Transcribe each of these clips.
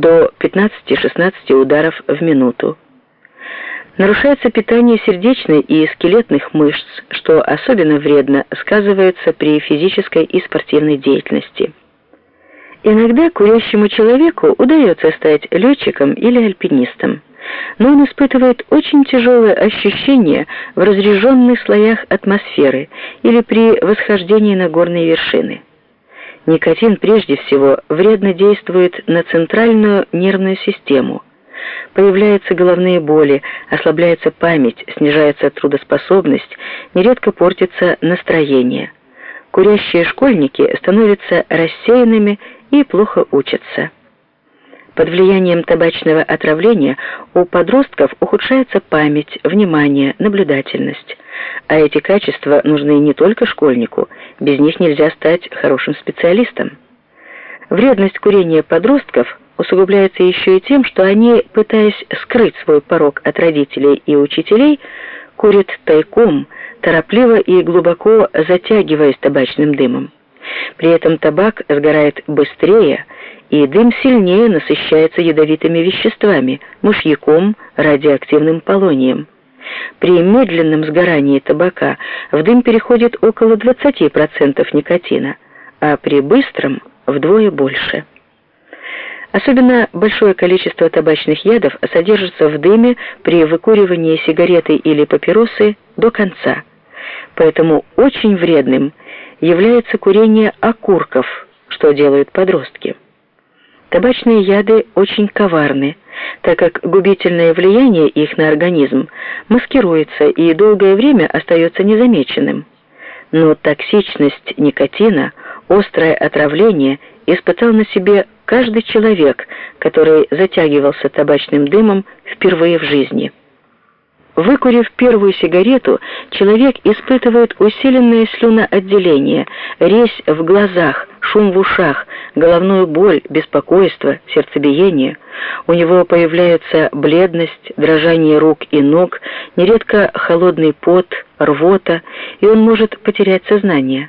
до 15-16 ударов в минуту. Нарушается питание сердечной и скелетных мышц, что особенно вредно сказывается при физической и спортивной деятельности. Иногда курящему человеку удается стать летчиком или альпинистом, но он испытывает очень тяжелое ощущение в разреженных слоях атмосферы или при восхождении на горные вершины. Никотин прежде всего вредно действует на центральную нервную систему. Появляются головные боли, ослабляется память, снижается трудоспособность, нередко портится настроение. Курящие школьники становятся рассеянными и плохо учатся. Под влиянием табачного отравления у подростков ухудшается память, внимание, наблюдательность. А эти качества нужны не только школьнику, без них нельзя стать хорошим специалистом. Вредность курения подростков усугубляется еще и тем, что они, пытаясь скрыть свой порог от родителей и учителей, курят тайком, торопливо и глубоко затягиваясь табачным дымом. При этом табак сгорает быстрее, и дым сильнее насыщается ядовитыми веществами, мышьяком, радиоактивным полонием. При медленном сгорании табака в дым переходит около 20% никотина, а при быстром вдвое больше. Особенно большое количество табачных ядов содержится в дыме при выкуривании сигареты или папиросы до конца. Поэтому очень вредным является курение окурков, что делают подростки. Табачные яды очень коварны, так как губительное влияние их на организм маскируется и долгое время остается незамеченным. Но токсичность никотина, острое отравление испытал на себе каждый человек, который затягивался табачным дымом впервые в жизни. Выкурив первую сигарету, человек испытывает усиленное слюноотделение, резь в глазах, шум в ушах, головную боль, беспокойство, сердцебиение. У него появляется бледность, дрожание рук и ног, нередко холодный пот, рвота, и он может потерять сознание.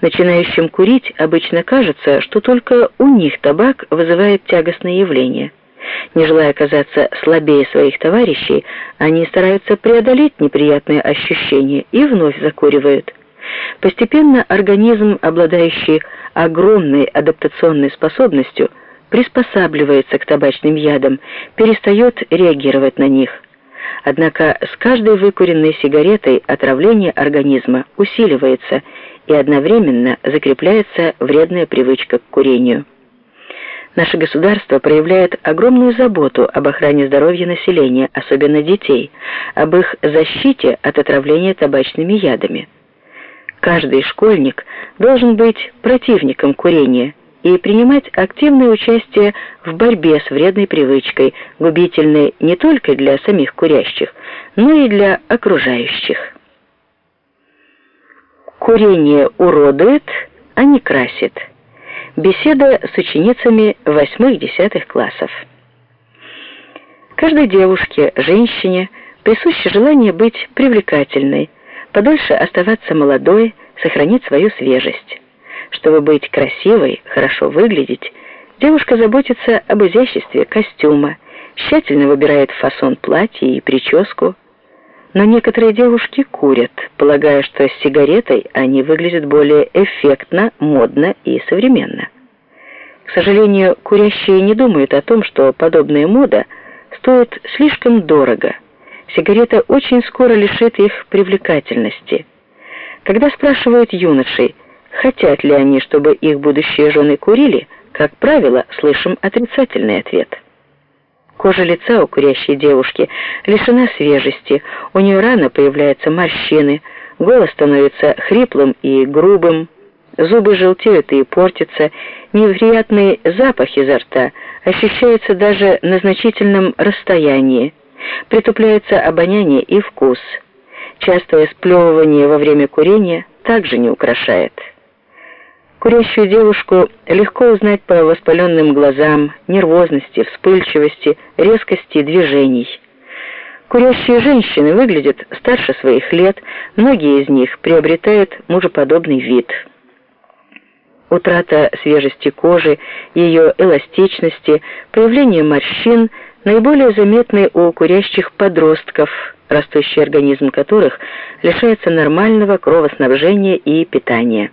Начинающим курить обычно кажется, что только у них табак вызывает тягостное явление. Не желая оказаться слабее своих товарищей, они стараются преодолеть неприятные ощущения и вновь закуривают. Постепенно организм, обладающий огромной адаптационной способностью, приспосабливается к табачным ядам, перестает реагировать на них. Однако с каждой выкуренной сигаретой отравление организма усиливается и одновременно закрепляется вредная привычка к курению. Наше государство проявляет огромную заботу об охране здоровья населения, особенно детей, об их защите от отравления табачными ядами. Каждый школьник должен быть противником курения и принимать активное участие в борьбе с вредной привычкой, губительной не только для самих курящих, но и для окружающих. Курение уродует, а не красит. Беседа с ученицами восьмых-десятых классов. Каждой девушке, женщине присуще желание быть привлекательной, подольше оставаться молодой, сохранить свою свежесть. Чтобы быть красивой, хорошо выглядеть, девушка заботится об изяществе костюма, тщательно выбирает фасон платья и прическу. Но некоторые девушки курят, полагая, что с сигаретой они выглядят более эффектно, модно и современно. К сожалению, курящие не думают о том, что подобная мода стоит слишком дорого. Сигарета очень скоро лишит их привлекательности. Когда спрашивают юношей, хотят ли они, чтобы их будущие жены курили, как правило, слышим отрицательный ответ. Кожа лица у курящей девушки лишена свежести, у нее рано появляются морщины, голос становится хриплым и грубым, зубы желтеют и портятся, неприятный запах изо рта ощущается даже на значительном расстоянии, притупляется обоняние и вкус. Частое сплевывание во время курения также не украшает. Курящую девушку легко узнать по воспаленным глазам, нервозности, вспыльчивости, резкости движений. Курящие женщины выглядят старше своих лет, многие из них приобретают мужеподобный вид. Утрата свежести кожи, ее эластичности, появление морщин наиболее заметны у курящих подростков, растущий организм которых лишается нормального кровоснабжения и питания.